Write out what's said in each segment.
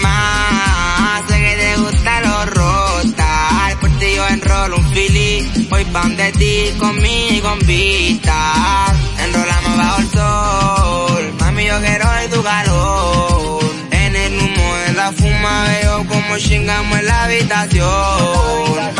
más, sé que te gusta lo rota. Por ti yo enrolo un fili, voy pan de ti conmigo en vista. Enrolamos bajo el sol, mami yo quiero de tu calor. En el humo de la fuma veo como chingamos en la habitación.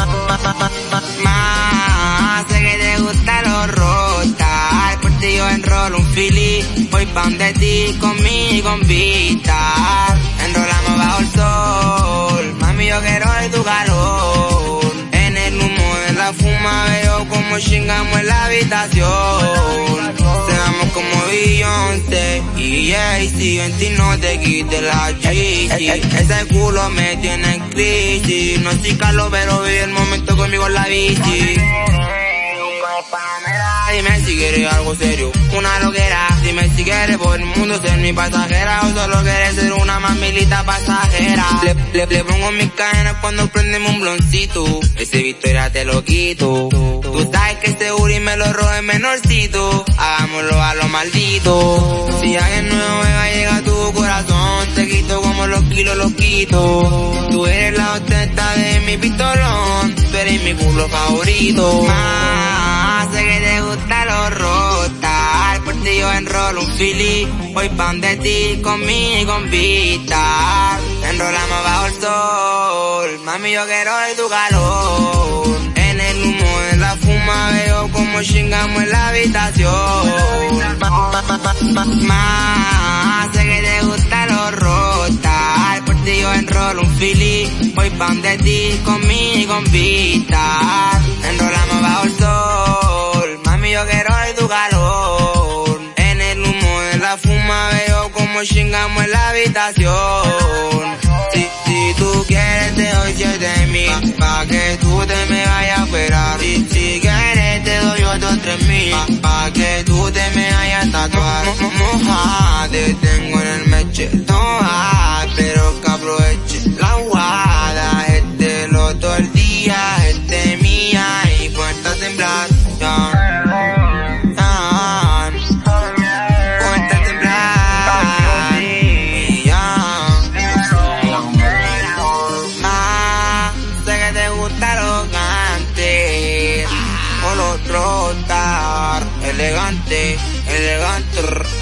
Voy pa' de ti conmigo con vista. Enrolamos bajo el sol, mami yo quiero de tu calor. En el humo de la fuma veo como chingamos en la habitación. Seamos como Beyoncé y Jay-Z, en ti no te quites la chichi. Ese culo me tiene en crisis, no soy Carlos pero vive el momento conmigo en la bici. Dime si quieres algo serio, una loquera. Dime si quieres por el mundo ser mi pasajera o solo quieres ser una mamilita pasajera. Le, le, le pongo mis cadenas cuando prendemos un bloncito. Ese Victoria te lo quito. Tú sabes que este Uri me lo robe menorcito. Hagámoslo a lo maldito. Si alguien nuevo me va a llegar tu corazón, te quito como los kilos los quito. Tú eres la ostenta de mi pistolón. Tú eres mi culo favorito. Sé que te gusta lo rota. Por ti yo enrolo un fili. Voy pa' de ti conmigo con vista. Enrolamos bajo el sol. Mami, yo quiero de tu calor. En el humo de la fuma veo como chingamos en la habitación. Más, sé que te gusta lo rota. Por ti yo enrolo un fili. Voy pa' de ti conmigo con vista. Enrolamos bajo el sol. Como chingamos en la habitación. Si, si tú quieres te doy siete mil Pa' que tú te me vayas a operar Si, si quieres te doy otros tres mil Pa', que tú te me vayas a tatuar Mo- elegante, elegante.